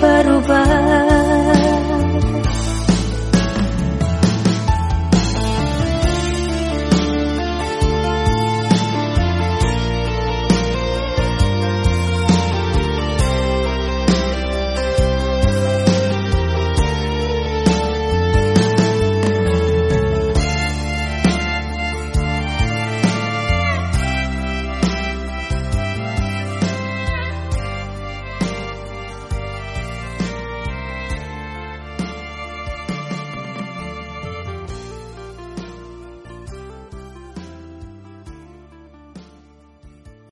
berubah.